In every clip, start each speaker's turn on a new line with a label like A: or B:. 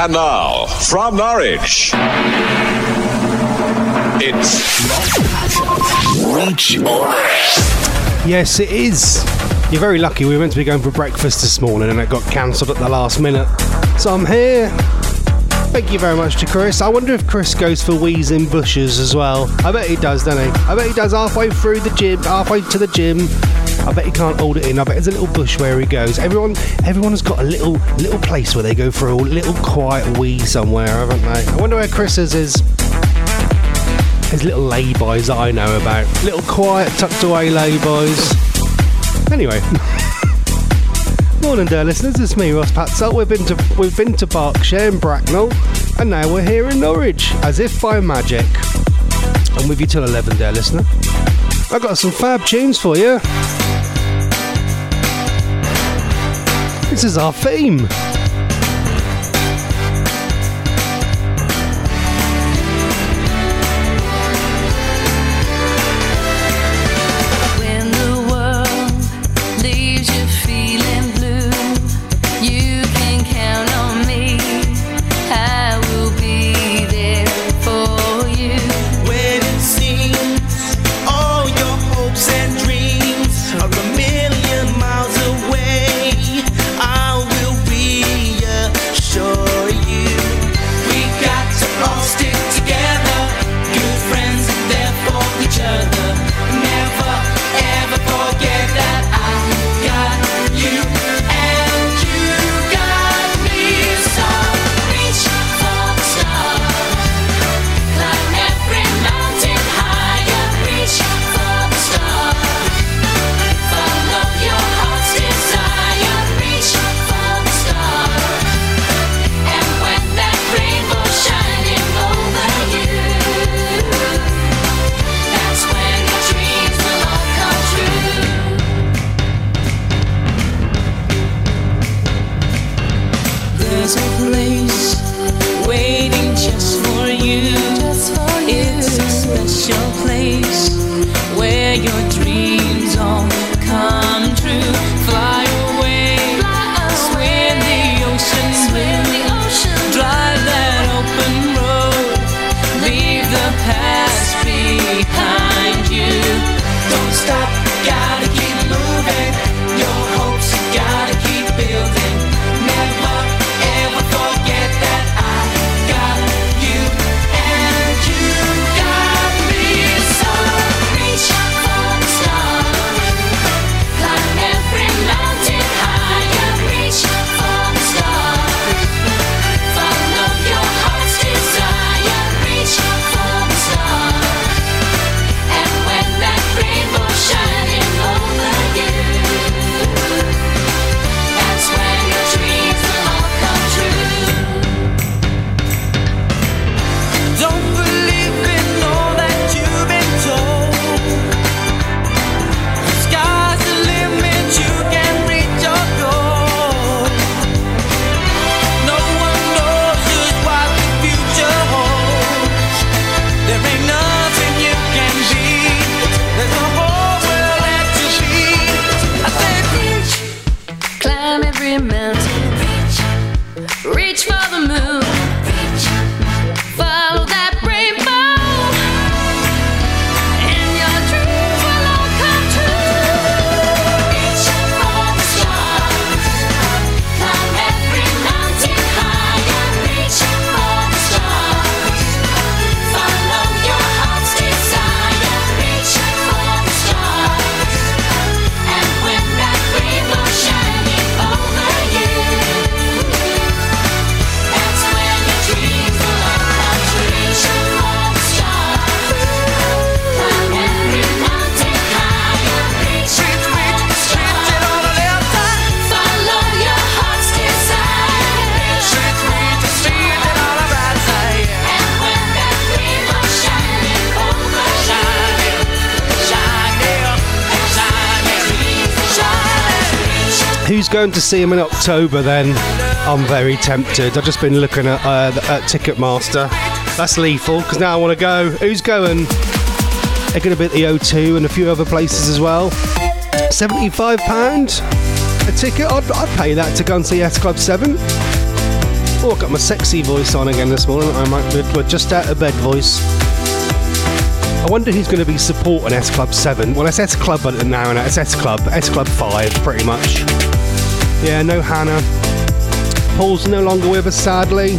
A: And now, from Norwich, it's
B: Reach
C: Yes, it is. You're very lucky. We were meant to be going for breakfast this morning and it got cancelled at the last minute. So I'm here. Thank you very much to Chris. I wonder if Chris goes for wheezing bushes as well. I bet he does, doesn't he? I bet he does halfway through the gym, halfway to the gym. I bet he can't hold it in. I bet there's a little bush where he goes. Everyone, everyone has got a little, little place where they go for a little quiet wee somewhere, haven't they? I wonder where Chris's is. His little laybys that I know about. Little quiet, tucked away laybys. Anyway. Morning dear listeners, it's me Ross Patzelt. We've been to we've been to Berkshire and Bracknell and now we're here in Norwich, as if by magic. I'm with you till eleven dear listener. I've got some fab tunes for you. This is our theme. Going to see him in October then? I'm very tempted. I've just been looking at, uh, at Ticketmaster. That's lethal because now I want to go. Who's going? They're going to be at the O2 and a few other places as well. £75 a ticket? I'd, I'd pay that to go and see S Club 7.
D: Oh, I've got my sexy voice on again this morning. I might we're just out of bed voice. I wonder who's going to be supporting S Club 7. Well, it's S Club now, and it's S Club, S Club 5, pretty much. Yeah, no Hannah. Paul's no longer with us, sadly.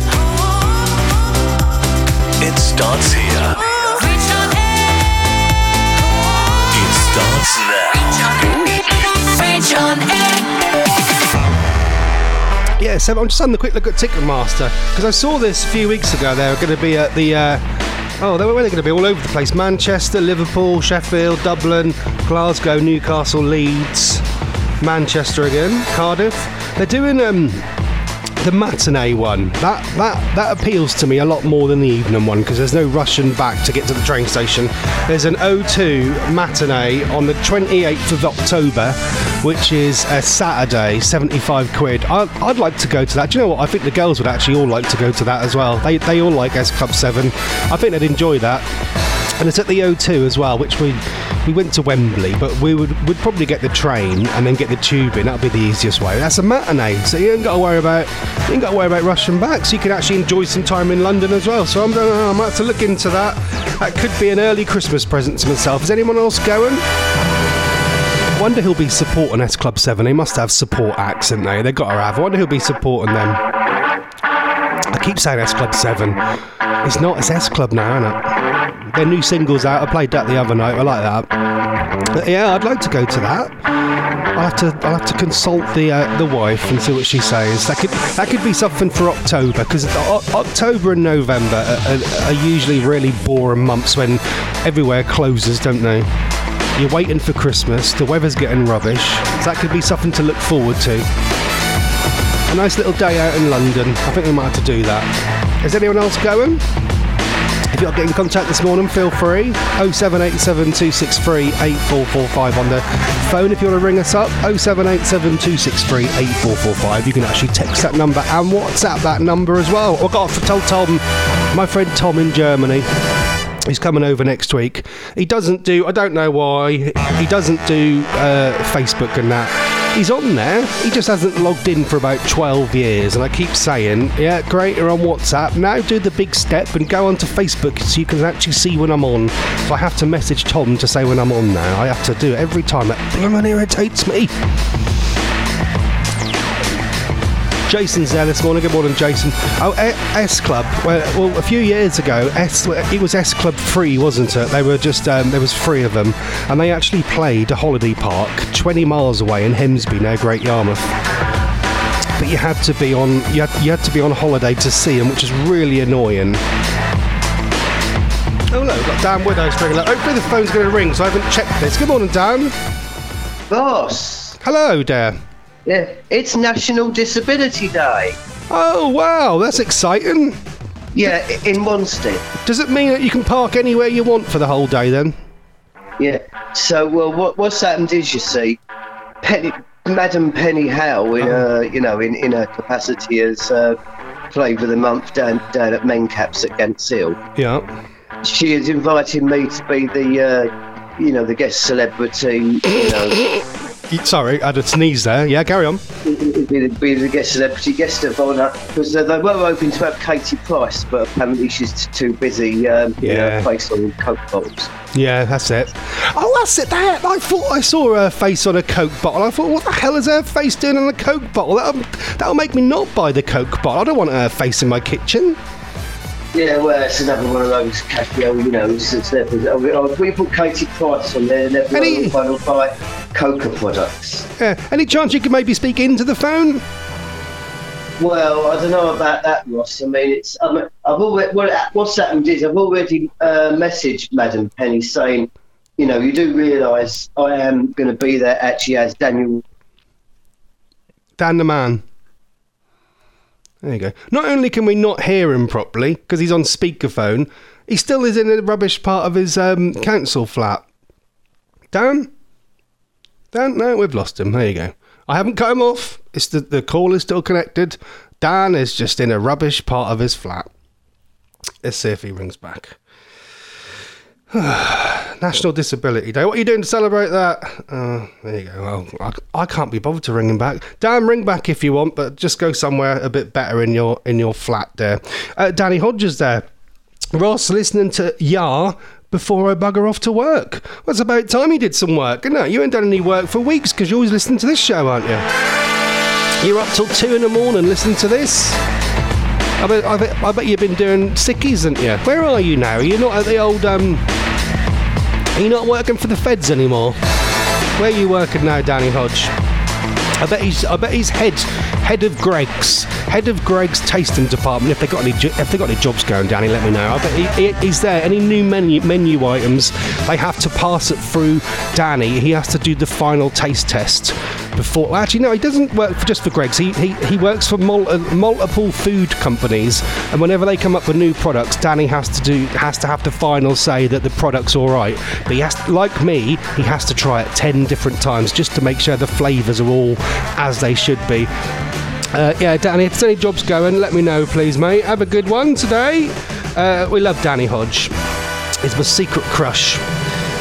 B: It starts here. It starts now.
E: Reach on air.
D: Yeah, so I'm just having a quick look at Ticketmaster because I saw this a few weeks ago. They were going to be at the. Uh, oh, they were going to be all over the place: Manchester, Liverpool, Sheffield, Dublin, Glasgow, Newcastle, Leeds, Manchester again, Cardiff. They're doing um, the matinee one. That that that appeals to me a lot more than the evening one because there's no rushing back to get to the train station. There's an O2 matinee on the 28th of October, which is a Saturday, 75 quid. I, I'd like to go to that. Do you know what? I think the girls would actually all like to go to that as well. They they all like S Club 7. I think they'd enjoy that. And it's at the O2 as well, which we we went to Wembley, but we would would probably get the train and then get the tube in. That'd be the easiest way. That's a matinee, so you ain't got to worry about you ain't got to worry about rushing back. So you can actually enjoy some time in London as well. So I'm I might have to look into that. That could be an early Christmas present to myself. Is anyone else going? Wonder who'll be supporting S Club Seven. They must have support acts, haven't they? They got to have. I wonder who'll be supporting them. I keep saying S Club 7. It's not, it's S Club now, isn't it? Their new single's out. I played that the other night. I like that. But yeah, I'd like to go to that. I'll have to, I'll have to consult the uh, the wife and see what she says. That could that could be something for October because October and November are, are, are usually really boring months when everywhere closes, don't they? You're waiting for Christmas. The weather's getting rubbish. So that could be something to look forward to. A nice little day out in London. I think we might have to do that. Is anyone else going? If you've got to get in contact this morning, feel free. 0787 263 8445 on the phone if you want to ring us up. 0787 263 8445. You can actually text that number and WhatsApp that number as well. I've got to tell Tom, my friend Tom in Germany. He's coming over next week. He doesn't do, I don't know why, he doesn't do uh, Facebook and that. He's on there, he just hasn't logged in for about 12 years. And I keep saying, yeah, great, you're on WhatsApp. Now do the big step and go onto Facebook so you can actually see when I'm on. So I have to message Tom to say when I'm on now. I have to do it every time. That blooming irritates me. Jason's there this morning. Good morning, Jason. Oh, S Club. Well, well, a few years ago, S it was S Club Free, wasn't it? They were just um, there was three of them, and they actually played a holiday park 20 miles away in Hemsby, near Great Yarmouth. But you had to be on you had, you had to be on holiday to see them, which is really annoying. Oh no, we've got Dan Widow's ringing. Hopefully the phone's going to ring, so I haven't checked this. Good morning, Dan.
F: Boss,
D: Hello, there.
F: Yeah, it's National Disability Day.
D: Oh wow, that's exciting.
F: Yeah, in Wanstead.
D: Does it mean that you can park anywhere you want for the whole day then?
F: Yeah. So, well, what, what's happened is, you see, Penny, Madam Penny Howe, in her, you know, in, in her capacity as uh, flavour of the month down down at Mencaps at Gants Hill,
D: Yeah.
F: she has invited me to be the, uh, you know, the guest celebrity, you know,
D: Sorry, I had a sneeze there. Yeah, carry on.
F: be the, be the guest celebrity guest of honour because uh, they were hoping to have Katie Price, but apparently she's too busy. Um, you know,
D: Yeah.
F: face on coke bottles.
D: Yeah, that's it. Oh, that's it. That I thought I saw her face on a Coke bottle. I thought, what the hell is her face doing on a Coke bottle? That'll, that'll make me not buy the Coke bottle. I don't want her face in my kitchen.
F: Yeah, well, it's another one of those Casio, you know, it's, it's there. Oh, if we put Katie Price on there, then everyone will buy Coca products.
D: Yeah. Any chance you could maybe speak into the phone?
F: Well, I don't know about that, Ross. I mean, it's I I've already what, uh, what's happened is I've already uh, messaged Madam Penny saying, you know, you do realise I am going to be there actually as Daniel
D: Dan the man. There you go. Not only can we not hear him properly because he's on speakerphone, he still is in the rubbish part of his um, council flat. Dan? Dan? No, we've lost him. There you go. I haven't cut him off. It's the, the call is still connected. Dan is just in a rubbish part of his flat. Let's see if he rings back. National Disability Day. What are you doing to celebrate that? Uh, there you go. Well, I, I can't be bothered to ring him back. Dan, ring back if you want, but just go somewhere a bit better in your in your flat there. Uh, Danny Hodges there. Ross listening to Yar before I bugger off to work. Well, it's about time you did some work, isn't it? You ain't done any work for weeks because you're always listening to this show, aren't you? You're up till two in the morning listening to this. I bet, I bet, I bet you've been doing sickies, haven't you? Where are you now? You're you not at the old, um... Are you not working for the feds anymore? Where are you working now, Danny Hodge? I bet he's. I bet he's head head of Greggs head of Greggs tasting department. If they got any if they got any jobs going, Danny, let me know. I bet he, he- he's there. Any new menu menu items, they have to pass it through Danny. He has to do the final taste test before. Actually, no, he doesn't work for, just for Greggs. He he, he works for mul- uh, multiple food companies, and whenever they come up with new products, Danny has to do has to have the final say that the product's all right. But he has, like me, he has to try it ten different times just to make sure the flavours are all as they should be. Uh, yeah, Danny, if there's any jobs going, let me know, please, mate. Have a good one today. Uh, we love Danny Hodge. He's my secret crush.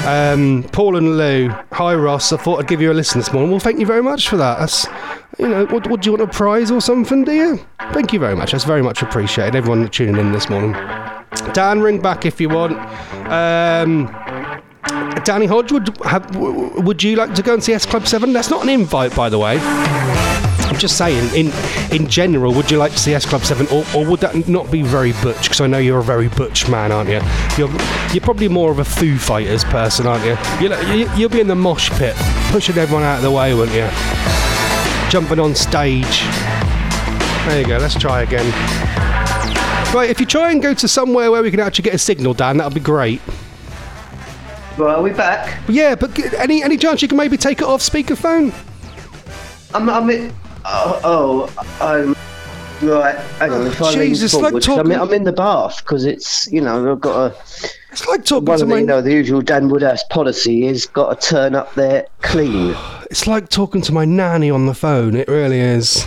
D: Um, Paul and Lou. Hi, Ross. I thought I'd give you a listen this morning. Well, thank you very much for that. That's, you know, what, what do you want a prize or something, do you? Thank you very much. That's very much appreciated. Everyone tuning in this morning. Dan, ring back if you want. Um, Danny Hodge, would, have, would you like to go and see S Club 7? That's not an invite, by the way. I'm just saying, in in general, would you like to see S Club 7, or, or would that not be very butch? Because I know you're a very butch man, aren't you? You're, you're probably more of a Foo Fighters person, aren't you? You'll, you- you'll be in the mosh pit, pushing everyone out of the way, won't you? Jumping on stage. There you go, let's try again. Right, if you try and go to somewhere where we can actually get a signal, Dan, that'll be great.
F: Right, are we back?
D: Yeah, but g- any any chance you can maybe take it off speakerphone?
F: I'm. I'm in, oh, oh, I'm. Right, hang on. If I lean
D: Jesus, like
F: forward, 'cause I'm, in,
D: talking-
F: I'm in the bath because it's you know I've got a
D: It's like talking
F: one
D: to
F: of the
D: my
F: you know the usual Dan Woodhouse policy is got to turn up there clean.
D: It's like talking to my nanny on the phone. It really is.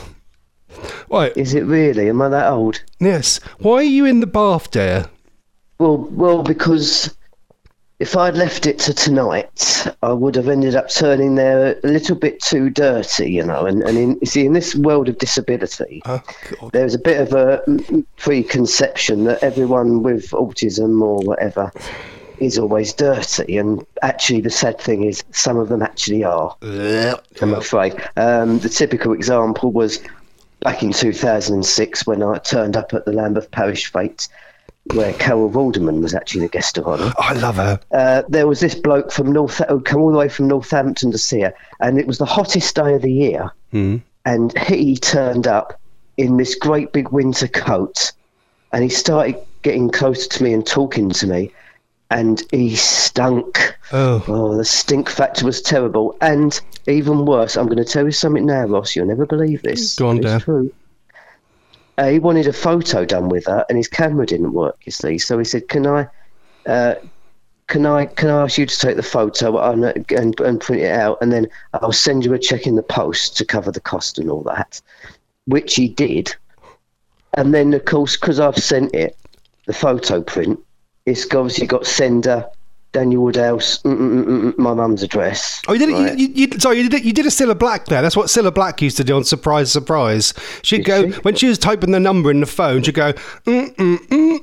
D: Right.
F: Is it really? Am I that old?
D: Yes. Why are you in the bath, dear?
F: Well, well, because if I'd left it to tonight, I would have ended up turning there a little bit too dirty, you know. And, and in, see, in this world of disability,
D: Oh,
F: there's a bit of a preconception that everyone with autism or whatever is always dirty. And actually, the sad thing is, some of them actually are. I'm afraid. Um, the typical example was back in 2006 when I turned up at the Lambeth Parish Fete, where Carol Vorderman was actually the guest of honour.
D: I love her.
F: Uh, there was this bloke from North, who'd come all the way from Northampton to see her, and it was the hottest day of the year. And he turned up in this great big winter coat, and he started getting closer to me and talking to me, and he stunk.
D: Oh.
F: Oh, the stink factor was terrible. And even worse, I'm going to tell you something now, Ross. You'll never believe this.
D: Go on, Dan.
F: True. Uh, he wanted a photo done with her, and his camera didn't work. You see, so he said, "Can I, uh, can I, can I ask you to take the photo and, and and print it out, and then I'll send you a check in the post to cover the cost and all that," which he did. And then, of course, because I've sent it, the photo print, it's obviously got sender Daniel Woodhouse, mm, mm, mm, my mum's address.
D: Oh, you did it.
F: right?
D: You, you, you, sorry, you did. You did a Cilla Black there. That's what Cilla Black used to do on Surprise, Surprise. She'd
F: Did
D: go
F: she?
D: when she was typing the number in the phone. She'd go. Mm, mm,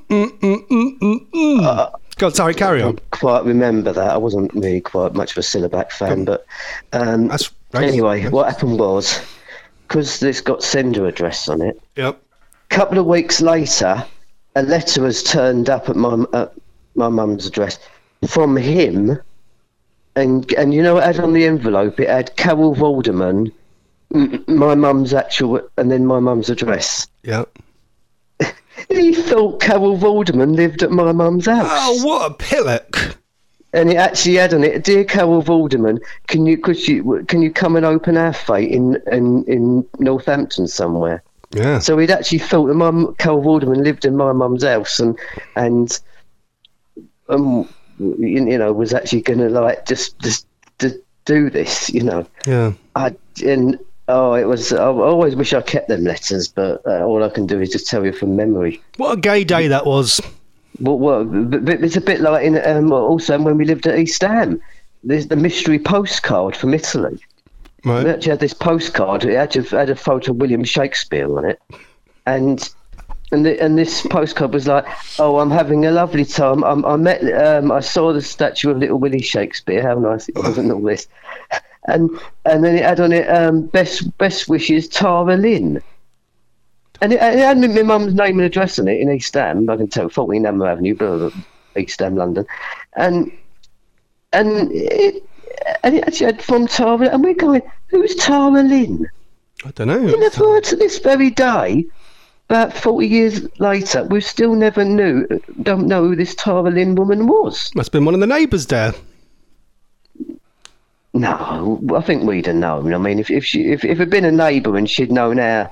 D: mm, mm. God, sorry, carry on.
F: quite remember that. I wasn't really quite much of a Cilla Black fan, but um,
D: That's
F: anyway, what happened was because this got sender address on it.
D: Yep.
F: couple of weeks later, a letter was turned up at my at my mum's address from him, and and you know what it had on the envelope? It had Carol Vorderman, m- my mum's actual, and then my mum's address.
D: Yep.
F: He thought Carol Vorderman lived at my mum's house.
D: Oh, what a pillock!
F: and it actually had on it, "Dear Carol Vorderman, can you could you can you come and open our fate in in, in Northampton somewhere?"
D: Yeah.
F: So he'd actually thought that mum Carol Walderman lived in my mum's house and and um you, you know was actually going to like just just to do this, you know.
D: Yeah.
F: I and oh, it was. I always wish I kept them letters, but uh, all I can do is just tell you from memory.
D: What a gay day that was.
F: Well, well, it's a bit like in um, also when we lived at East Ham. There's the mystery postcard from Italy. We
D: Right.
F: actually had this postcard. It had, a- had a photo of William Shakespeare on it, and and the, and this postcard was like, "Oh, I'm having a lovely time. I'm, I met, um, I saw the statue of Little Willie Shakespeare. How nice it was, and all this." And and then it had on it, um, "Best best wishes, Tara Lynn." And it, it had my mum's name and address on it in East Ham. I can tell, 14 Hammer Avenue, blah, blah, blah, East Ham, London. And and it, and it actually had from Tara, and we're going, who's Tara Lynn?
D: I don't know.
F: In the words to this very day, about 40 years later, we still never knew, don't know who this Tara Lynn woman was.
D: Must have been one of the neighbours there.
F: No, I think we'd have known. I mean, if if she if, if it'd been a neighbour and she'd known our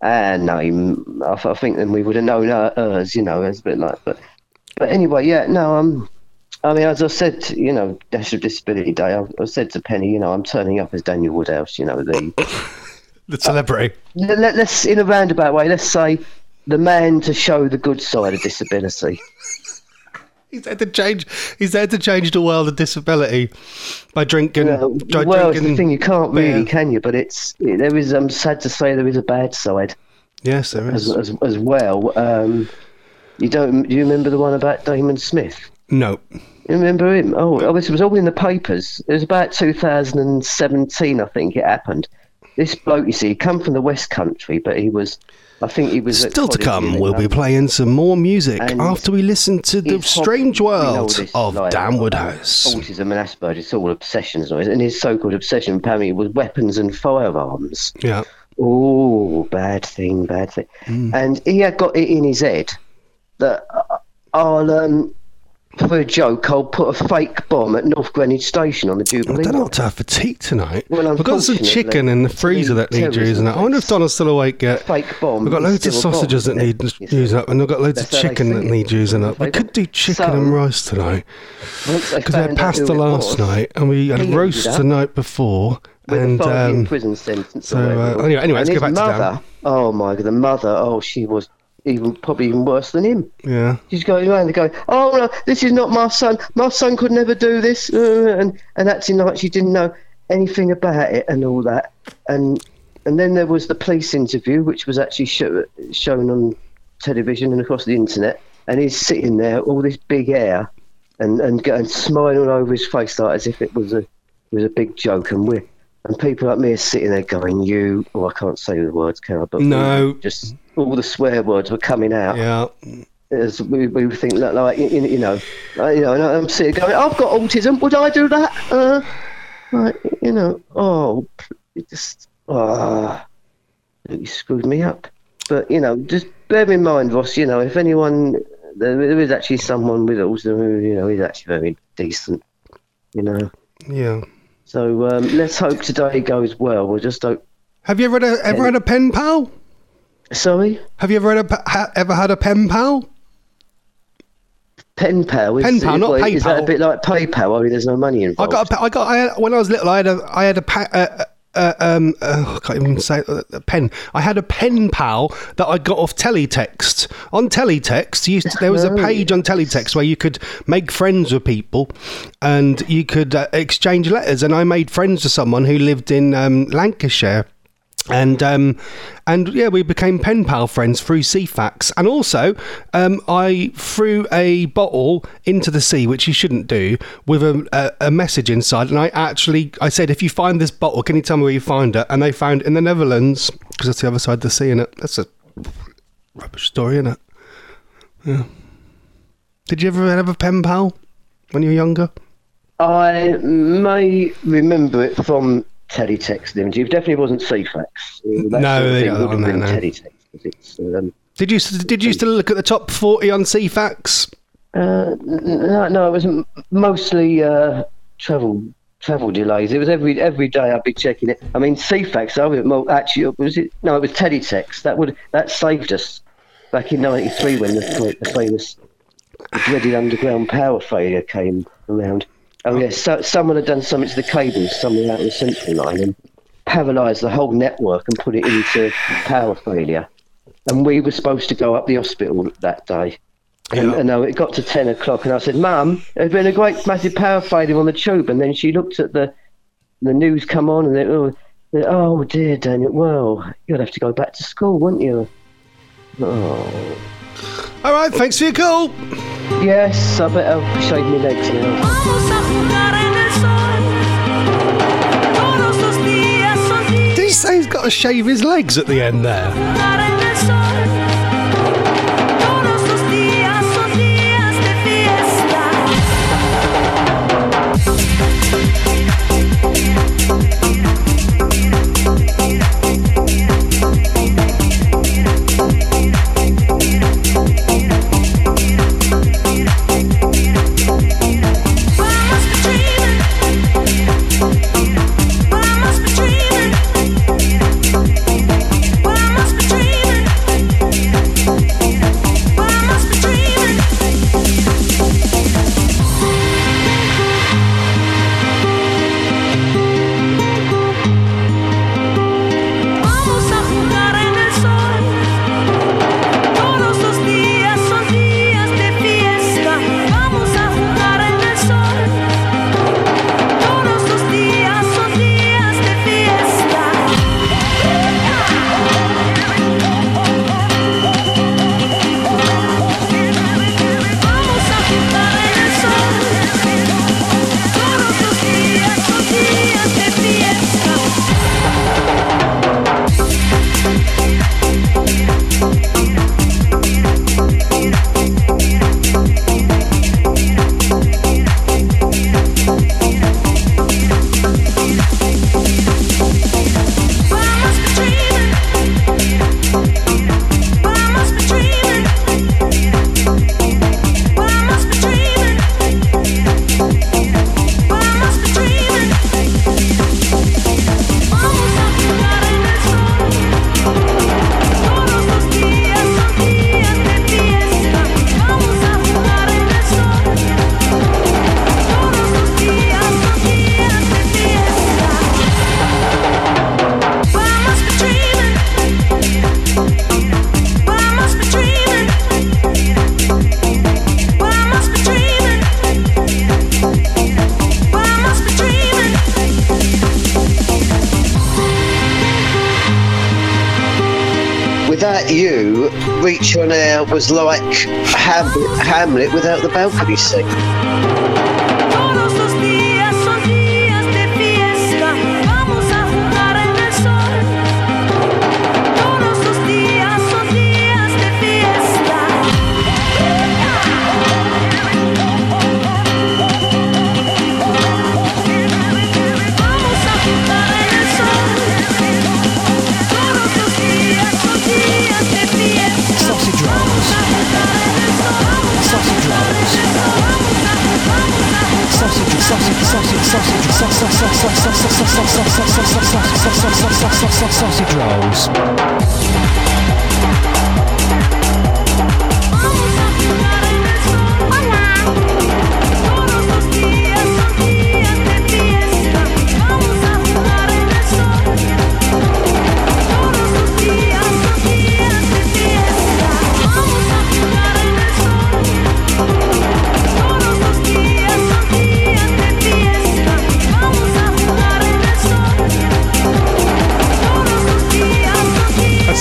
F: our name, I, I think then we would have known her, hers. You know, it's a bit like. But but anyway, yeah, no, um, I mean, as I said, you know, National Disability Day, I, I said to Penny, you know, I'm turning up as Daniel Woodhouse. You know, the
D: The celebrity.
F: let, let- let's in a roundabout way, let's say the man to show the good side of disability.
D: He's there to change. He's there to change the world of disability by drinking.
F: Well,
D: by
F: well it's
D: drinking
F: the thing you can't really, can you? But it's there is. I'm sad to say there is a bad side.
D: Yes, there
F: as, as, as well. Um, you don't? Do you remember the one about Damon Smith?
D: No.
F: You remember him? Oh, oh, this was all in the papers. It was about 2017, I think it happened. This bloke, you see, he come from the West Country, but he was, I think he was
D: Still to come, we'll be playing some more music
F: And
D: after we listen to the strange
F: hobby- we know
D: world of
F: like,
D: Dan Woodhouse.
F: Autism and Asperger's, it's all obsessions, and his so-called obsession apparently was weapons and firearms.
D: Yeah.
F: Oh, bad thing, bad thing.
D: Hmm.
F: And he had got it in his head that uh, I'll, um, for a joke, I'll put a fake bomb at North Greenwich Station on the Jubilee.
D: I
F: don't
D: what to have for tea tonight.
F: Well,
D: We've got some chicken in the freezer that needs using up. I wonder if. Donna's still awake yet.
F: Fake bomb.
D: We've got loads of
F: bomb,
D: sausages that need using up, and we've got loads of
F: That's
D: chicken that need using up. We could do chicken
F: So-
D: and rice tonight because we had pasta last
F: was,
D: night and we had roast the night before.
F: with
D: And
F: a
D: um,
F: prison sentence.
D: so, uh, anyway- anyway, let's go back to Dan.
F: mother, Oh my god, the mother. Oh, she was even probably even worse than him.
D: yeah,
F: he's going around and going, "Oh no, this is not my son. My son could never do this," uh, and and acting like she didn't know anything about it and all that. And and then there was the police interview, which was actually show, shown on television and across the internet. And he's sitting there, all this big hair, and and, and smiling all over his face like as if it was a it was a big joke. And we and people like me are sitting there going, "You," oh, I can't say the words, can I? But
D: No.
F: just all the swear words were coming out
D: yeah.
F: as we, we think that like you, you know uh, you know and I'm sitting going I've got autism would I do that uh, like you know oh it just ah you screwed me up but you know just bear in mind Ross you know if anyone there, there is actually someone with autism who you know is actually very decent you know
D: Yeah.
F: so um, let's hope today goes well we'll just hope
D: Have you ever had a, ever had a pen pal?
F: Sorry
D: Have you ever had a ha, ever had a pen pal?
F: pen pal is,
D: Pen pal, not PayPal.
F: is that a bit like PayPal only there's no money
D: I
F: involved
D: got a, I got I had, when I was little. I had a I had a pa- uh, uh, um uh, I can't even say uh, a pen. I had a pen pal that I got off Teletext. On Teletext, to, there was a page on Teletext where you could make friends with people, and you could uh, exchange letters. And I made friends with someone who lived in um, Lancashire. And um, and yeah, we became pen pal friends through Ceefax. And also, um, I threw a bottle into the sea, which you shouldn't do, with a, a, a message inside. And I actually, I said, if you find this bottle, can you tell me where you find it? And they found it in the Netherlands because that's the other side of the sea, and it that's a rubbish story, isn't it? Yeah. Did you ever have a pen pal when you were younger?
F: I may remember it from teletext imagery. It definitely wasn't Ceefax.
D: No, they got that
F: have
D: there, no.
F: 'cause It's, um,
D: Did you did you still look at the top forty on Ceefax?
F: uh, no, no, it was mostly uh, travel travel delays. It was every every day I'd be checking it. I mean, Ceefax. I well, actually, was it? No, it was teletext. That would that saved us back in '93 when the, the famous dreaded underground power failure came around. Oh yes, so, someone had done something to the cables somewhere out of the central line and paralysed the whole network and put it into power failure. And we were supposed to go up the hospital that day. And,
D: Yeah.
F: and uh, it got to 10 o'clock, and I said, Mum, there's been a great massive power failure on the tube. And then she looked at the the news come on, and they, oh, they, oh dear, Daniel, well, you'll have to go back to school, won't you? Oh.
D: All right, thanks for your call.
F: Yes, I better shave my legs now.
E: A jugar en el sol. Todos los días son días
D: Did he say he's got to shave his legs at the end there?
F: Was like Ham- Hamlet without the balcony seat.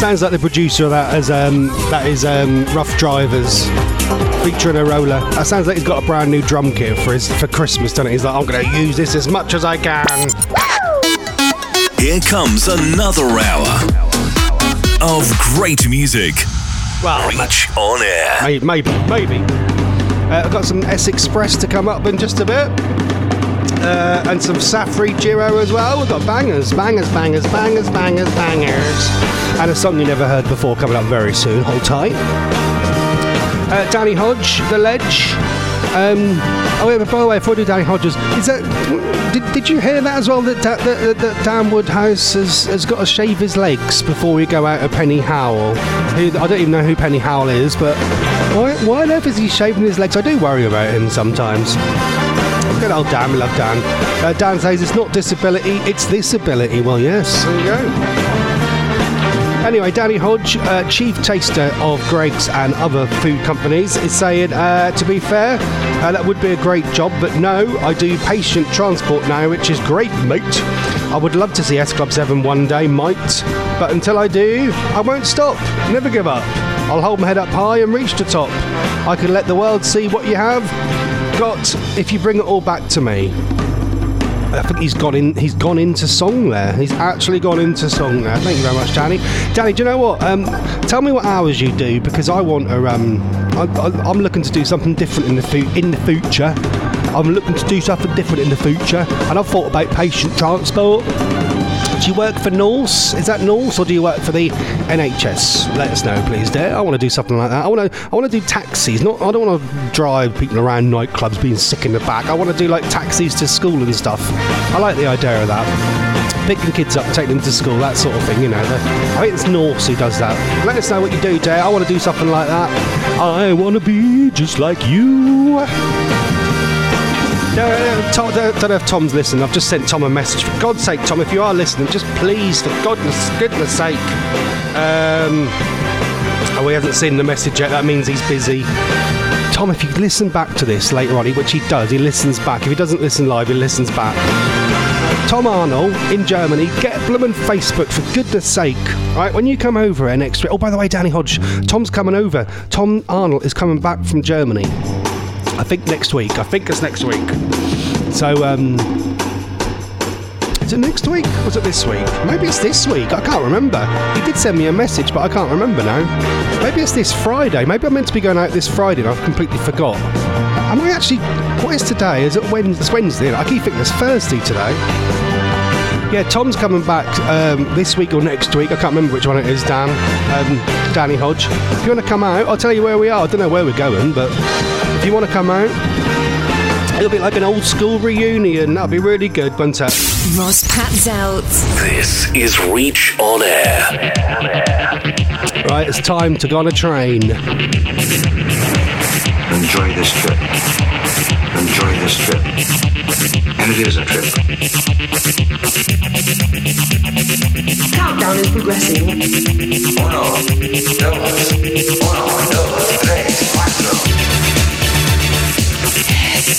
D: Sounds like the producer of that as um, that is um, Rough Drivers featuring a roller. That sounds like he's got a brand new drum kit for his for Christmas, doesn't it? He's like, I'm going to use this as much as I can.
B: Here comes another hour of great music.
D: Well,
B: much on air.
D: maybe, maybe, maybe. Uh, I've got some S Express to come up in just a bit. Uh, and some Safri Giro as well. We've got bangers, bangers, bangers, bangers, bangers, bangers. And a song you never heard before coming up very soon. Hold tight. Uh, Danny Hodge, The Ledge. Um, oh, yeah, by the way, before I do Danny Hodges, is that. Did, did you hear that as well? That, that, that, that Dan Woodhouse has, has got to shave his legs before we go out to Penny Howell? Who, I don't even know who Penny Howell is, but why, why on earth is he shaving his legs? I do worry about him sometimes. Good old Dan, we love Dan. Uh, Dan says it's not disability, it's this ability. Well, yes, there you go. Anyway, Danny Hodge, uh, chief taster of Greggs and other food companies, is saying, uh, to be fair, uh, that would be a great job, but no, I do patient transport now, which is great, mate. I would love to see S Club 7 one day, might, but until I do, I won't stop. Never give up. I'll hold my head up high and reach the top. I can let the world see what you have got if you bring it all back to me. I think he's gone in. He's gone into song there. He's actually gone into song there. Thank you very much, Danny. Danny, do you know what? Um, tell me what hours you do because I want to. Um, I, I'm looking to do something different in the fu- in the future. I'm looking to do something different in the future, and I've thought about patient transport. Do you work for Norse? Is that Norse, or do you work for the NHS? Let us know, please, dear. I want to do something like that. I want to. I want to do taxis. Not. I don't want to drive people around nightclubs being sick in the back. I want to do like taxis to school and stuff. I like the idea of that. Picking kids up, taking them to school, that sort of thing. You know. I think it's Norse who does that. Let us know what you do, dear. I want to do something like that. I want to be just like you. Tom, don't, don't know if Tom's listening. I've just sent Tom a message. For God's sake, Tom, if you are listening, just please, for goodness, goodness sake. Um, oh, he hasn't seen the message yet. That means he's busy. Tom, if you listen back to this later on, which he does, he listens back. If he doesn't listen live, he listens back. Tom Arnold in Germany, get Bloomin' Facebook for goodness sake. Right, when you come over here next week. Oh, by the way, Danny Hodge, Tom's coming over. Tom Arnold is coming back from Germany. I think next week. I think it's next week. So, um, is it next week? Was it this week? Maybe it's this week. I can't remember. He did send me a message, but I can't remember now. Maybe it's this Friday. Maybe I'm meant to be going out this Friday and I've completely forgot. Am I actually? What is today? Is it Wednesday? It's Wednesday. I keep thinking it's Thursday today. Yeah, Tom's coming back um, this week or next week. I can't remember which one it is, Dan. Um, Danny Hodge. If you want to come out, I'll tell you where we are. I don't know where we're going, but if you want to come out, it'll be like an old school reunion. That'll be really good, won't it?
G: Ross Patzelt.
B: This is Reach on Air.
D: Right, it's time to go on a train.
A: Enjoy this trip. Enjoy this trip. And it is a trip.
H: Countdown is progressing.
A: Uno, dos, uno, dos, tres, cuatro.
E: I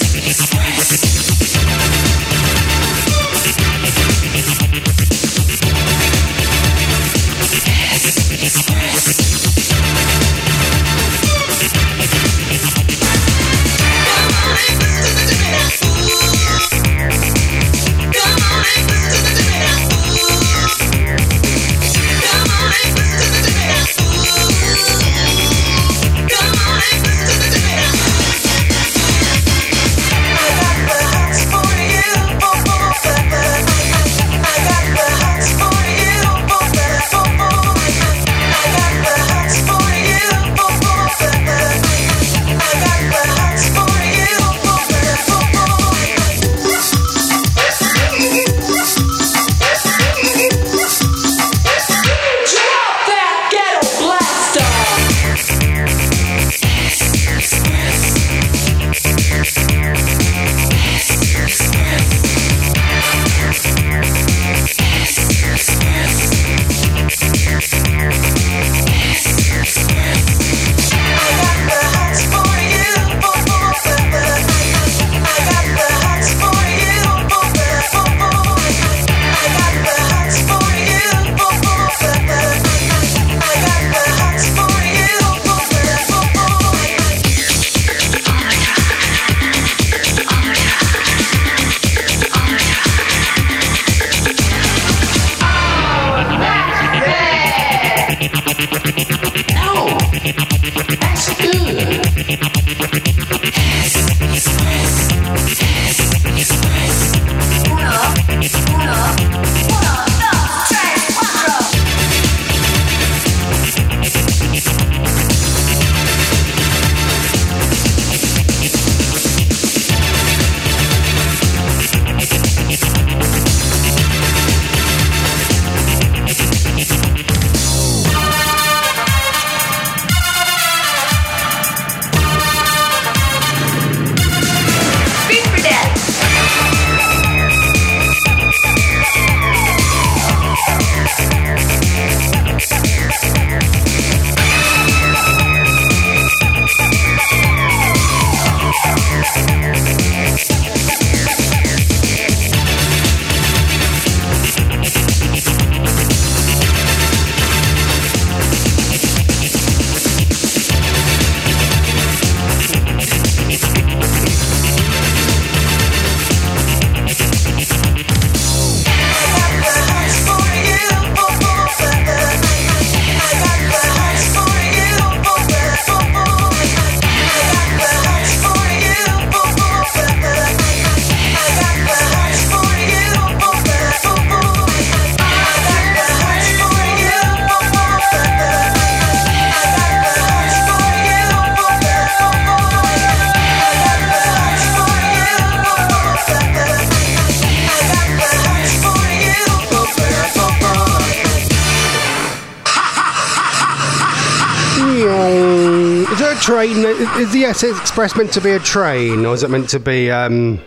D: Is the SS Express meant to be a train, or is it meant to be um,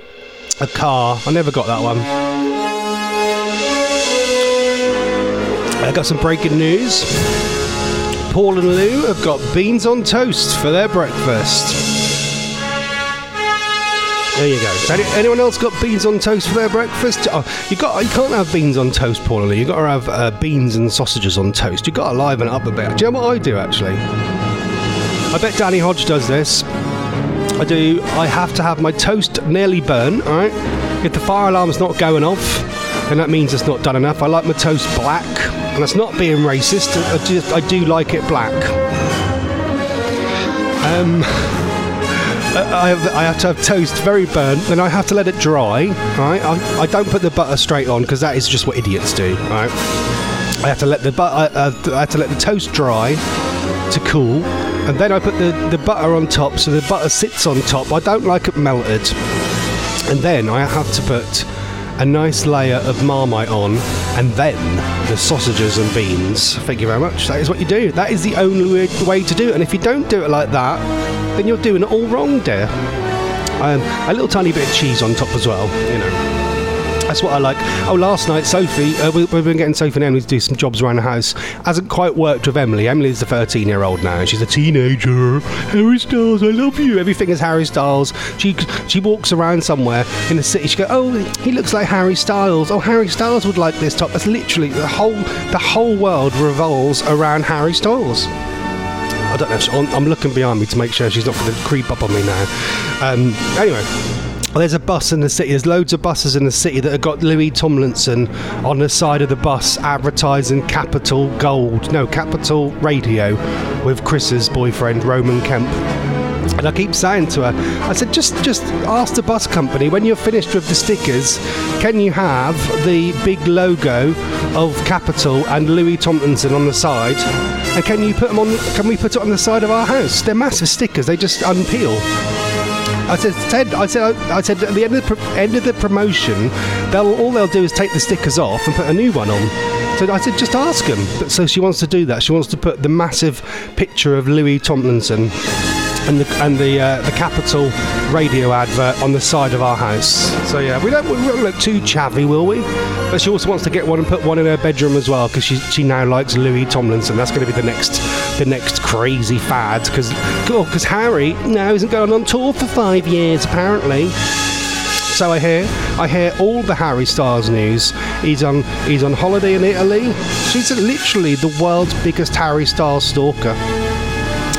D: a car? I never got that one. I got some breaking news. Paul and Lou have got beans on toast for their breakfast. There you go. Any, anyone else got beans on toast for their breakfast? Oh, you got. You can't have beans on toast, Paul and Lou. You got to have uh, beans and sausages on toast. You got to liven it up a bit. Do you know what I do actually? I bet Danny Hodge does this. I do. I have to have my toast nearly burnt. All right. If the fire alarm's not going off, then that means it's not done enough. I like my toast black, and that's not being racist. I just I do like it black. Um. I have, I have to have toast very burnt, then I have to let it dry. Right, I, I don't put the butter straight on because that is just what idiots do. Right, I have to let the butter, uh, I have to let the toast dry to cool, and then I put the, the butter on top, so the butter sits on top. I don't like it melted, and then I have to put a nice layer of marmite on, and then the sausages and beans. Thank you very much. That is what you do. That is the only way, to do it. And if you don't do it like that, then you're doing it all wrong, dear. Um, a little tiny bit of cheese on top as well, you know. That's what I like. Oh, last night, Sophie, uh, we, we've been getting Sophie and Emily to do some jobs around the house. Hasn't quite worked with Emily. Emily's the 13 year old now. She's a teenager. Harry Styles, I love you. Everything is Harry Styles. She she walks around somewhere in the city. She goes, oh, he looks like Harry Styles. Oh, Harry Styles would like this top. That's literally the whole the whole world revolves around Harry Styles. I don't know. She, I'm I'm looking behind me to make sure she's not going to creep up on me now. Um, anyway. There's a bus in the city. There's loads of buses in the city that have got Louis Tomlinson on the side of the bus advertising Capital Gold, no Capital Radio, with Chris's boyfriend Roman Kemp. And I keep saying to her, I said, just just ask the bus company when you're finished with the stickers, can you have the big logo of Capital and Louis Tomlinson on the side? And can you put them on? Can we put it on the side of our house? They're massive stickers. They just unpeel. I said, Ted, I said, I said, at the end of the pro- end of the promotion, they'll all they'll do is take the stickers off and put a new one on. So I said, just ask them. But so she wants to do that. She wants to put the massive picture of Louis Tomlinson and the and the uh, the Capital radio advert on the side of our house. So yeah, we don't, we won't look too chavvy, will we? But she also wants to get one and put one in her bedroom as well because she she now likes Louis Tomlinson. That's going to be the next the next crazy fad because because Harry now isn't going on tour for five years apparently. So I hear, I hear all the Harry Styles news. He's on, he's on holiday in Italy. She's literally the world's biggest Harry Styles stalker.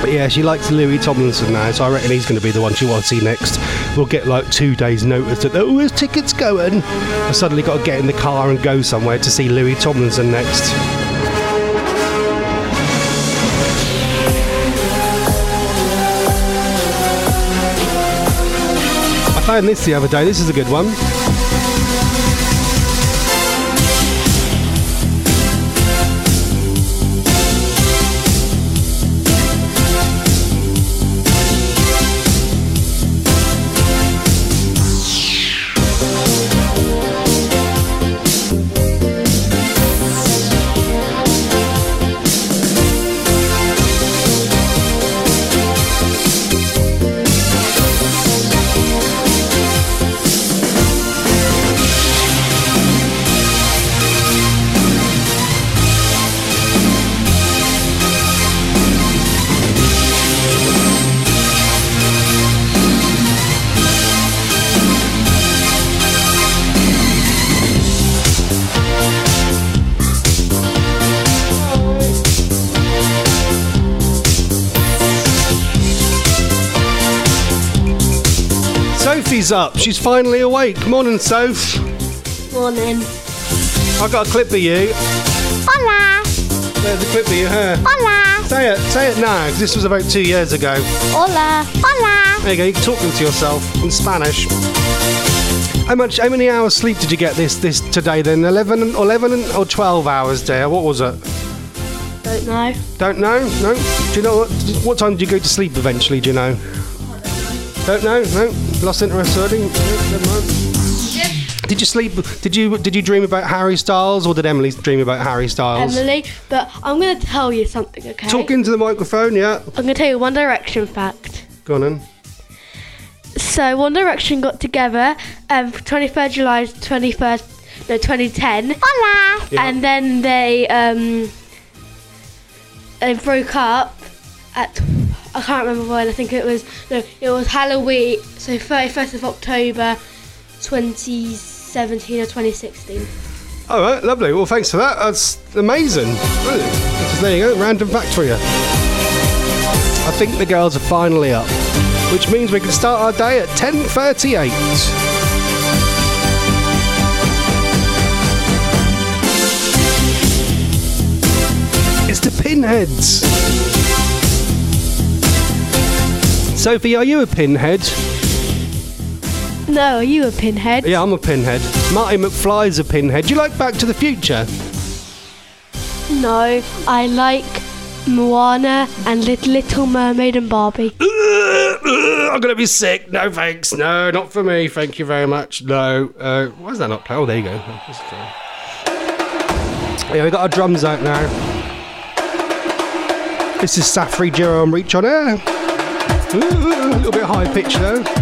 D: But yeah, she likes Louis Tomlinson now, so I reckon he's going to be the one she wants to see next. We'll get like two days' notice that oh, his tickets going. I suddenly got to get in the car and go somewhere to see Louis Tomlinson next. I found this the other day. This is a good one. Up. She's finally awake. Morning, Soph.
G: Morning.
D: I got a clip of you.
G: Hola.
D: There's a clip of you. Huh?
G: Hola.
D: Say it. Say it now. 'cause This was about two years ago.
G: Hola. Hola.
D: There you go. You can talk to yourself in Spanish. How much? How many hours sleep did you get this this today? Then 11, 11 or twelve hours, dear. What was it?
G: Don't know.
D: Don't know. No. Do you know what? What time did you go to sleep eventually? Do you know? Don't know. No. Lost interest already. No. Did you sleep? Did you did you dream about Harry Styles or did Emily dream about Harry Styles?
G: Emily, but I'm going to tell you something, okay?
D: Talk into the microphone, yeah.
G: I'm going to tell you One Direction fact.
D: Go on then.
G: So One Direction got together um, 23rd July 21st, no 2010. Hola.
D: Yeah.
G: And then they um, they broke up at I can't remember when. I think it was no, it was Halloween. So 31st of October, 2017 or 2016.
D: All right, lovely. Well, thanks for that. That's amazing. Brilliant. There you go, random fact for you. I think the girls are finally up, which means we can start our day at 10:38. It's the pinheads. Sophie, are you a pinhead?
G: No, are you a pinhead?
D: Yeah, I'm a pinhead. Marty McFly's a pinhead. Do you like Back to the Future?
G: No, I like Moana and Little, Little Mermaid and Barbie.
D: I'm gonna be sick. No thanks. No, not for me. Thank you very much. No. Uh, why is that not playing? Oh, there you go. Yeah, we got our drums out now. This is Safri Jerome Reach on air. Ooh, a little bit high pitch though.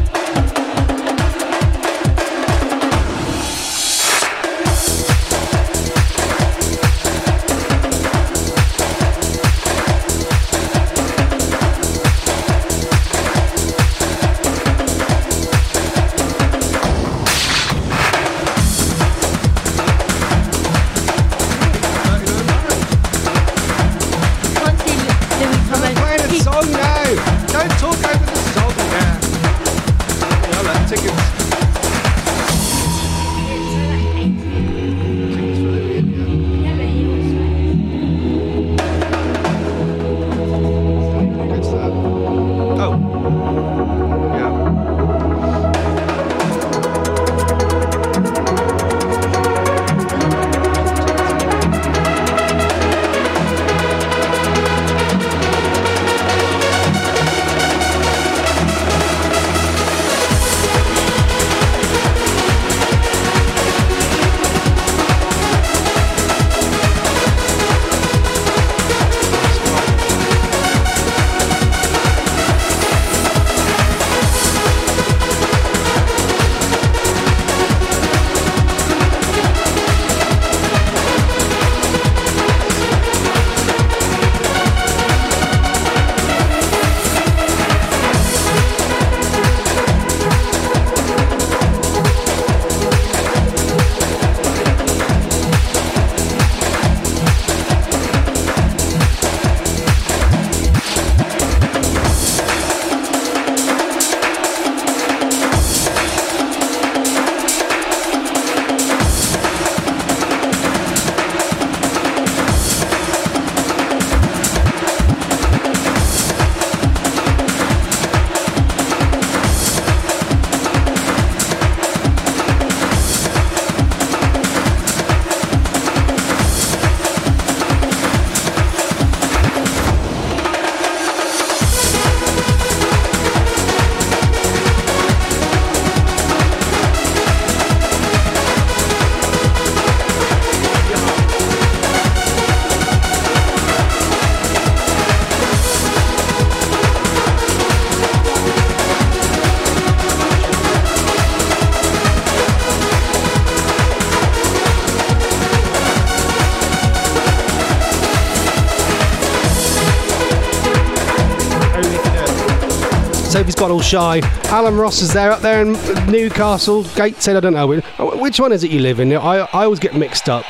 D: All shy. Alan Ross is there up there in Newcastle, Gateshead. I don't know which, one is it you live in. I, I always get mixed up.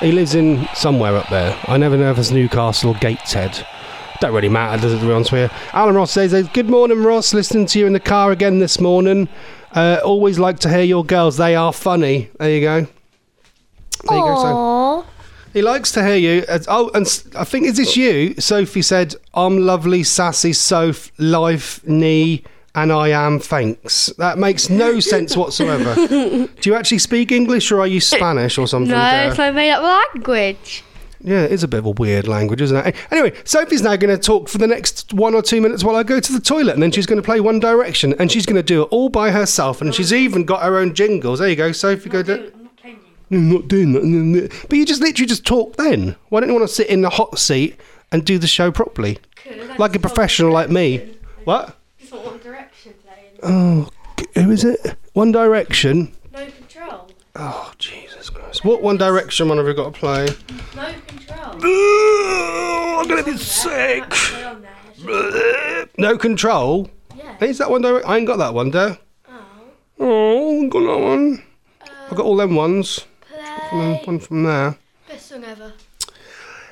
D: He lives in somewhere up there. I never know if it's Newcastle or Gateshead. Don't really matter, does it? To be honest with you. Alan Ross says, "Good morning, Ross. Listening to you in the car again this morning. Uh, always like to hear your girls. They are funny. There you go. There you go.
G: Aww.
D: He likes to hear you. Oh, and I think is this oh. you? Sophie said, "I'm lovely, sassy, Soph, life, knee, and I am. Thanks." That makes no sense whatsoever. Do you actually speak English, or are you Spanish or something?
G: No, it's my made up language.
D: Yeah, it is a bit of a weird language, isn't it? Anyway, Sophie's now going to talk for the next one or two minutes while I go to the toilet, and then she's going to play One Direction, and she's going to do it all by herself, and she's even got her own jingles. There you go, Sophie. Go do. I'm not doing that. But you just literally just talk then. Why don't you want to sit in the hot seat and do the show properly, like a professional like me? What?
G: Just want One Direction playing.
D: Oh, who is it? One Direction.
G: No control.
D: Oh, Jesus Christ! What One Direction one have we got to play?
G: No control.
D: Ooh, I'm gonna be sick.
G: There.
D: No control.
G: Yeah.
D: Is that one Direction? I ain't got that one, do? Oh. oh, I ain't got that one. Uh, I've got all them ones. One, one from there.
G: Best song ever.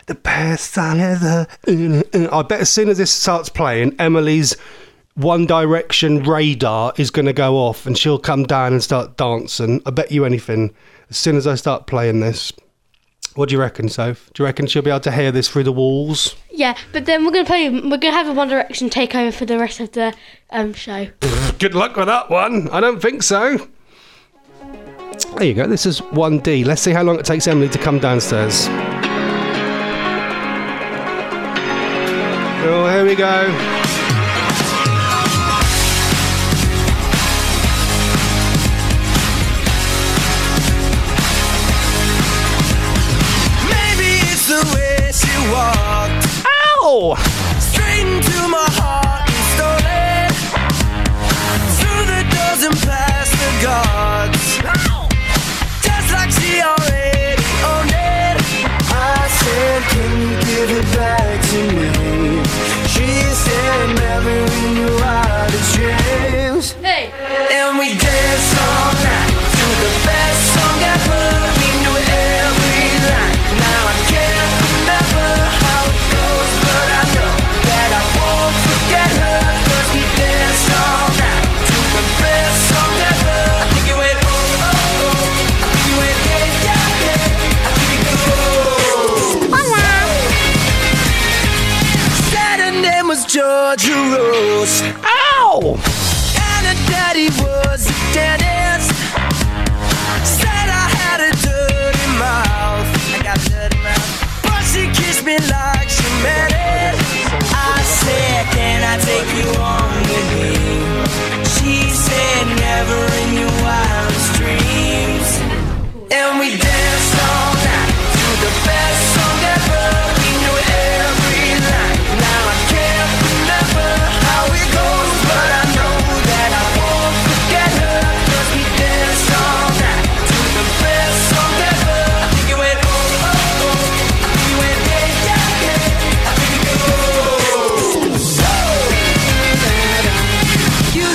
D: The best song ever. I bet as soon as this starts playing, Emily's One Direction radar is going to go off and she'll come down and start dancing. I bet you anything. As soon as I start playing this. What do you reckon, Soph? Do you reckon she'll be able to hear this through the walls?
G: Yeah, but then we're gonna play. We're gonna have a One Direction takeover for the rest of the um, show.
D: Good luck with that one. I don't think so. There you go. This is 1D. Let's see how long it takes Emily to come downstairs. Oh, here we go.
I: Maybe it's the way she walked
D: Ow!
I: Georgia Rose.
D: Ow!
I: And her daddy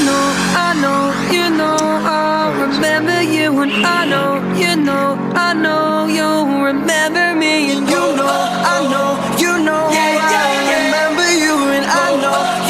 I: know, I know, you know, I'll remember you, and I know, you know, I know you'll remember me, and you know, I know, you know, I remember you, and I know,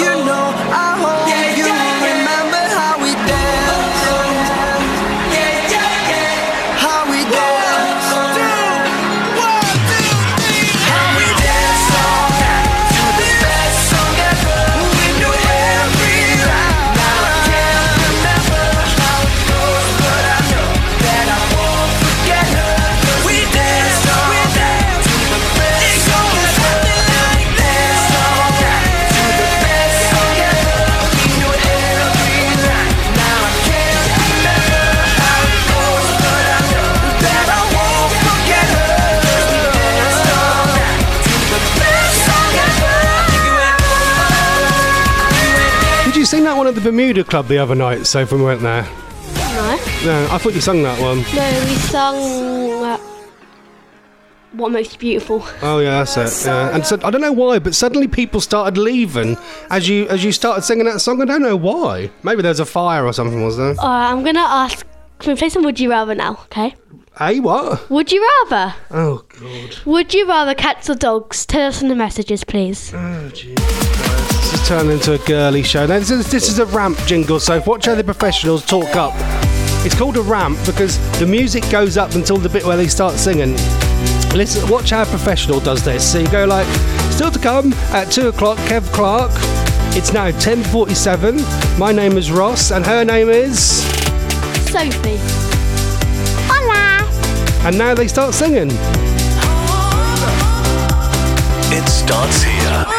D: Bermuda Club the other night, so when we went there?
G: No.
D: No, I thought you sung that one.
G: No, we sung. Uh, what makes you beautiful?
D: Oh yeah, that's it. Yeah. And so I don't know why, but suddenly people started leaving as you as you started singing that song. I don't know why. Maybe there's a fire or something, was there?
G: Alright, I'm gonna ask. Can we play some Would You Rather now? Okay.
D: Hey, what?
G: Would you rather?
D: Oh god.
G: Would you rather cats or dogs? Tell us in the messages, please.
D: Oh Jesus. This has turned into a girly show. Now this is this is a ramp jingle, so watch how the professionals talk up. It's called a ramp because the music goes up until the bit where they start singing. Listen, watch how a professional does this. So you go like, still to come at two o'clock, Kev Clark. It's now 10:47. My name is Ross, and her name is.
G: Sophie. Hola.
D: And now they start singing.
B: It starts here.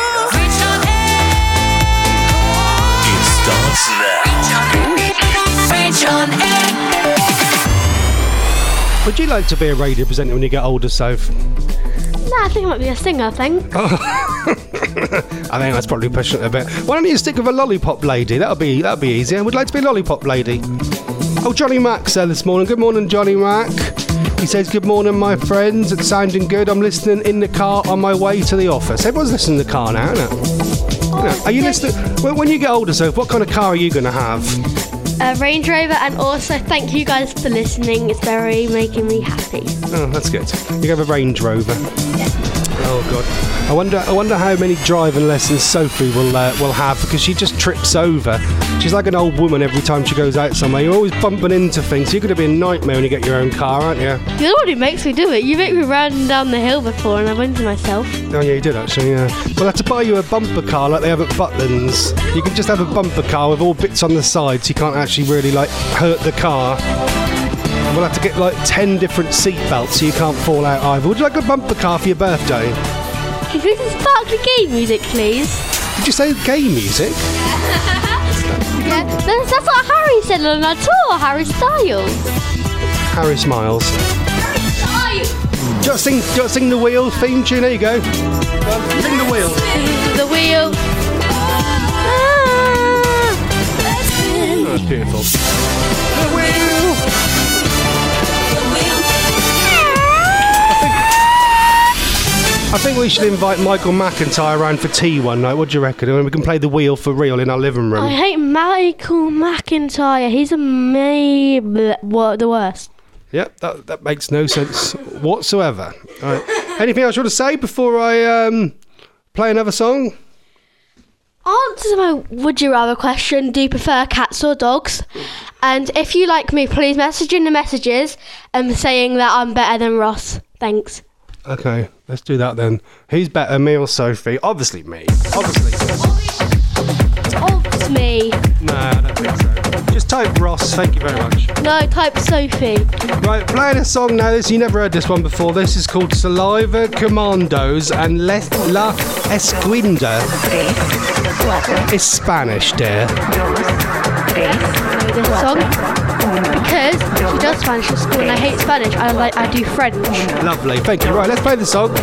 B: Now.
D: Would you like to be a radio presenter when you get older, Soph?
G: No, I think I might be a singer, I think.
D: I think that's probably pushing it a bit. Why don't you stick with a lollipop lady? That'll be that'll be easier. Would like to be a lollipop lady. Oh, Johnny Mack's there this morning. Good morning, Johnny Mack. He says, Good morning, my friends. It's sounding good. I'm listening in the car on my way to the office. Everyone's listening in the car now, isn't it? You know, are you listening? Well, when you get older, Soph, what kind of car are you going to have?
G: A Range Rover, and also thank you guys for listening. It's very making me happy.
D: Oh, that's good. You have a Range Rover. Oh God. I wonder. I wonder how many driving lessons Sophie will uh, will have because she just trips over. She's like an old woman every time she goes out somewhere. You're always bumping into things. You're going to be a nightmare when you get your own car, aren't you?
G: You're the one who makes me do it. You make me run down the hill before, and I went to myself.
D: Oh yeah, you did actually. Yeah. We'll have to buy you a bumper car like they have at Butlins. You can just have a bumper car with all bits on the sides. You can't actually really like hurt the car. We'll have to get like ten different seat belts so you can't fall out either. Would you like a bumper car for your birthday?
G: Can some sparkly game music, please?
D: Did you say gay music?
G: Yeah. That's, that's what Harry said on our tour, Harry Styles.
D: Harry smiles. Just sing, just sing the wheel theme tune. There you go. Sing the wheel.
G: The wheel.
D: Oh, that's beautiful. I think we should invite Michael McIntyre around for tea one night. What do you reckon? I And we can play the wheel for real in our living room.
G: I hate Michael McIntyre. He's a me what the worst.
D: Yep, that, that makes no sense whatsoever. All right. Anything else you want to say before I um, play another song?
G: Answer my would you rather question. Do you prefer cats or dogs? And if you like me, please message in the messages um, saying that I'm better than Ross. Thanks.
D: Okay, let's do that then. Who's better, me or Sophie? Obviously me. Obviously.
G: It's me.
D: No, I don't think so. Just type Ross. Thank you very much.
G: No, type Sophie.
D: Right, playing a song now. This you never heard this one before. This is called Saliva Commandos and Les La Esquinda. It's Spanish, dear.
G: know this song because she does Spanish at school and I hate Spanish. I like I do French.
D: Lovely. Thank you. Right, let's play the song.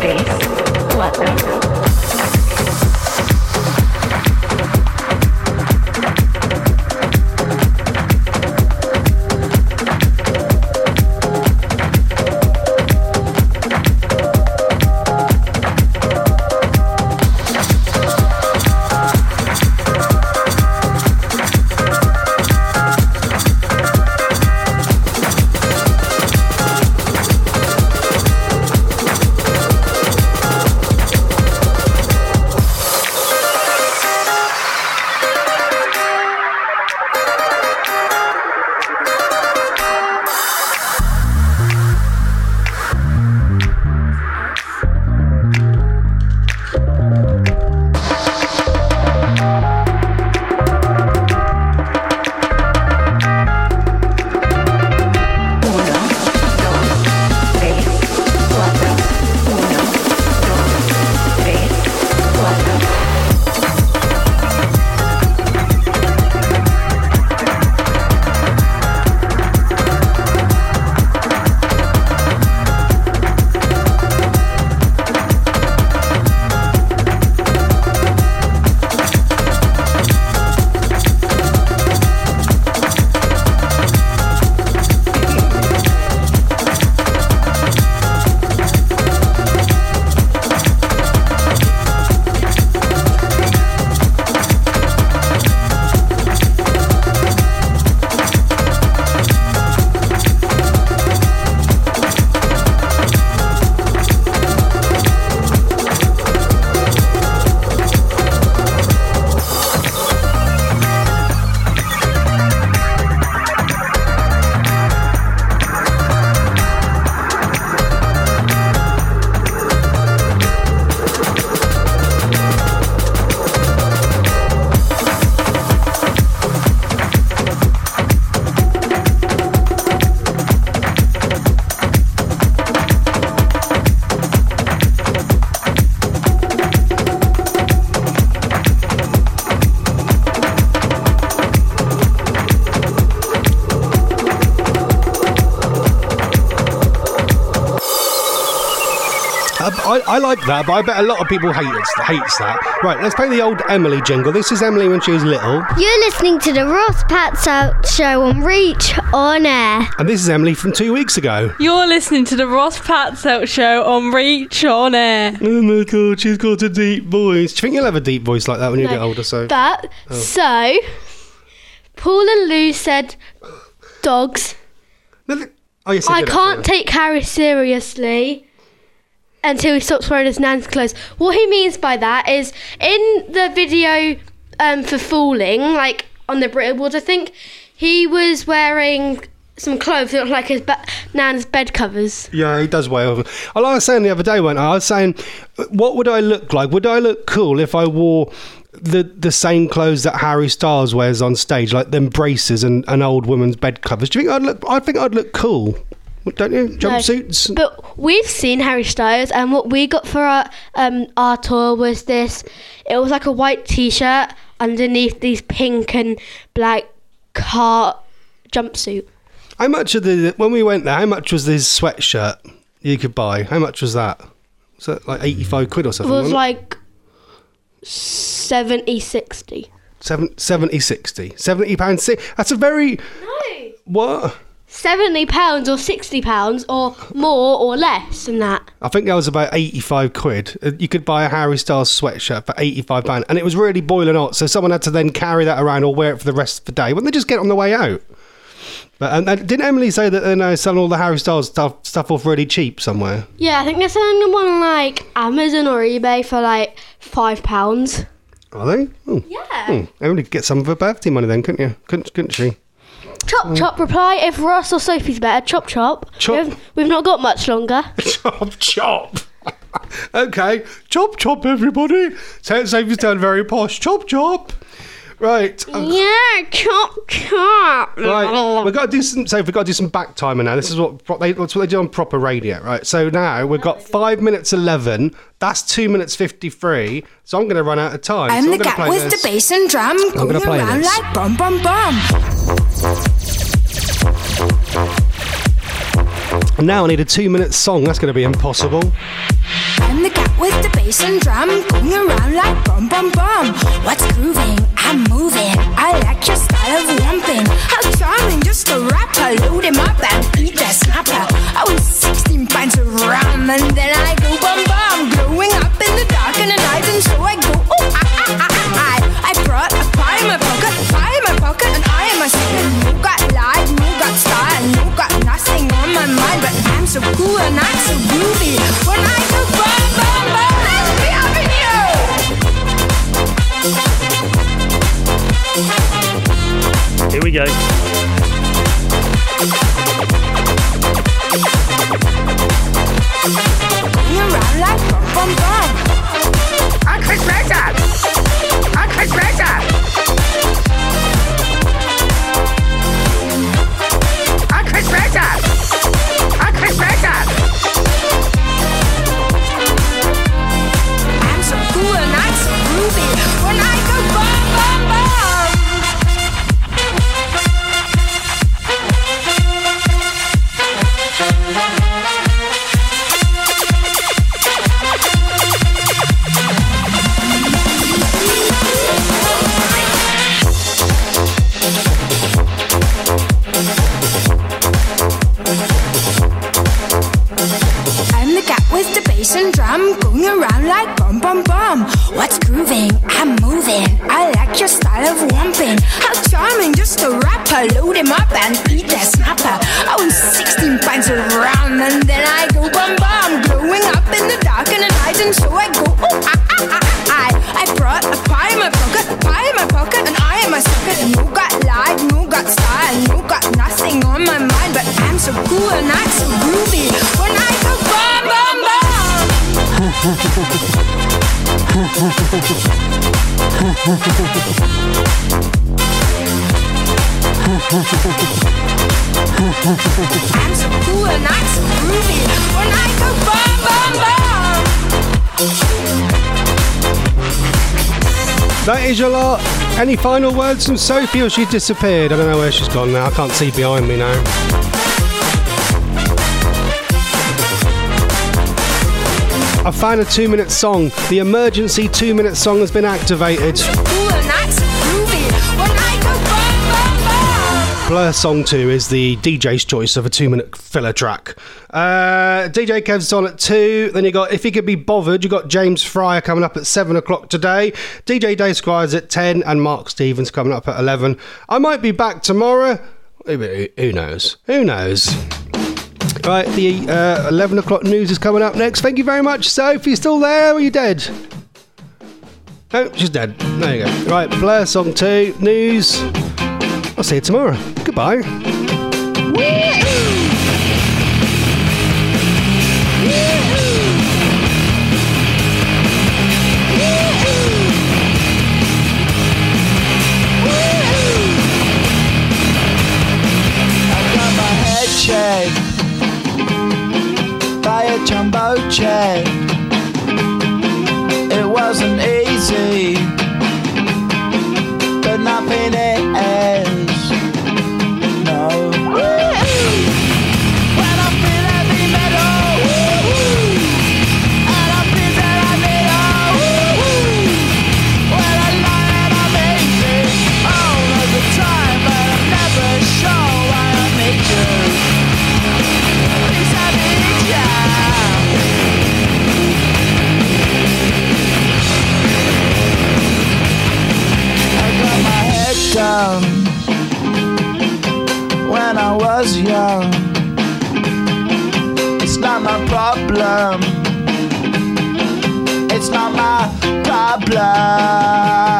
D: I, I like that, but I bet a lot of people hate it, hates that. Right, let's play the old Emily jingle. This is Emily when she was little,
H: You're listening to the Ross Patzelt Show on Reach on Air.
D: and this is Emily from two weeks ago.
J: You're listening to the Ross Patzelt Show on Reach on Air.
D: Oh my god, she's got a deep voice. Do you think you'll have a deep voice like that when you
G: No.
D: get older? So
G: But
D: Oh.
G: so, Paul and Lou said, "Dogs,
D: oh yes, I
G: I can't take Harry seriously." Until he stops wearing his nan's clothes. What he means by that is in the video um, for Falling, like on the Brit Awards, I think he was wearing some clothes that look like his nan's bed covers.
D: Yeah, he does way over. Like I was saying the other day, when I was saying, what would I look like? Would I look cool if I wore the the same clothes that Harry Styles wears on stage, like them braces and an old woman's bed covers? Do you think I'd look? I think I'd look cool, don't you?
G: No,
D: Jumpsuits.
G: But we've seen Harry Styles, and what we got for our um, our tour was this. It was like a white T-shirt underneath these pink and black car jumpsuit.
D: How much of the when we went there? How much was this sweatshirt you could buy? How much was that? Was that like eighty five quid or something?
G: was
D: wasn't
G: like 70, 60.
D: Seven, 70, 60. 70 pounds. That's a very
G: No.
D: what?
G: Seventy pounds or sixty pounds or more or less than that.
D: I think that was about 85 quid. Uh, You could buy a Harry Styles sweatshirt for 85 pounds, and it was really boiling hot. So someone had to then carry that around or wear it for the rest of the day. Wouldn't they just get on the way out? But and, and didn't Emily say that they're now selling all the Harry Styles stuff stuff off really cheap somewhere?
G: Yeah, I think they're selling them on like Amazon or eBay for like five pounds.
D: Are they? Oh.
G: Yeah.
D: Hmm. Emily could get some of her birthday money then, couldn't you? Couldn't, couldn't she?
G: Chop mm. chop reply if Ross or Sophie's better. Chop chop.
D: Chop.
G: We've, we've not got much longer.
D: chop chop. okay, chop chop, everybody. So Sophie's turned very posh. Chop chop. Right.
G: yeah, chop chop.
D: Right, we've got to do some. So we've got to do some back timer now. This is what pro- they, that's what they do on proper radio, right? So now we've got five minutes eleven. That's two minutes fifty-three. So I'm going to run out of time.
C: I'm
D: so
C: the
D: I'm gonna
C: cat
D: play
C: with
D: this.
C: the bass and drum
D: I'm
C: gonna
D: play
C: around
D: this.
C: like bum bum bum.
D: Now I need a two-minute song. That's going to be impossible.
C: I'm the cat with the bass and drum going around like bum bum bum. What's grooving? I'm moving. I like your style of lumping. How charming, just a rapper. Load him up and eat that snapper. I was 16 pints of rum and then I go bum bum. Glowing up in the dark in the night and so I go oh I I I I. I brought a pie in my pocket, pocket, and I am a second. No got life, no got style, no got nothing on my mind, but I'm so cool and I'm so groovy. When I go bum bum bum, let's be having you.
K: Here we go.
C: Going around like bum bum bum. I'm Chris Redder. I'm Chris Redder. I'm Chris. I'm Chris. I'm so cool and I'm so groovy when I go bum grooving? I'm moving. I like your style of lumping. How charming, just a rapper. Load him up and eat that snapper. I was 16 pints of rum and then I go bum bum. Glowing up in the dark in the night and so I go oh I I I I. I brought a pie in my pocket, pie in my pocket, and I am a sucker. No got life, no got style, no got nothing on my mind, but I'm so cool and I'm so groovy. When I go bum bum bum.
D: That is your lot. Any final words from Sophie, or she disappeared? I don't know where she's gone now. I can't see behind me now. I found a two minute song. The emergency two minute song has been activated. Blur Song 2 is the DJ's choice of a two minute filler track. Uh, DJ Kev's on at 2. Then you got If He Could Be Bothered, you got James Fryer coming up at 7 o'clock today. DJ Dave Squires at 10, and Mark Stevens coming up at 11. I might be back tomorrow. Who knows? Who knows? Right, the uh, 11 o'clock news is coming up next. Thank you very much, Sophie. You still there? Or are you dead? No, she's dead. There you go. Right, Blur Song 2, news. I'll see you tomorrow. Goodbye.
I: A jumbo jet. It wasn't easy, but nothing is. Problem. It's not my problem.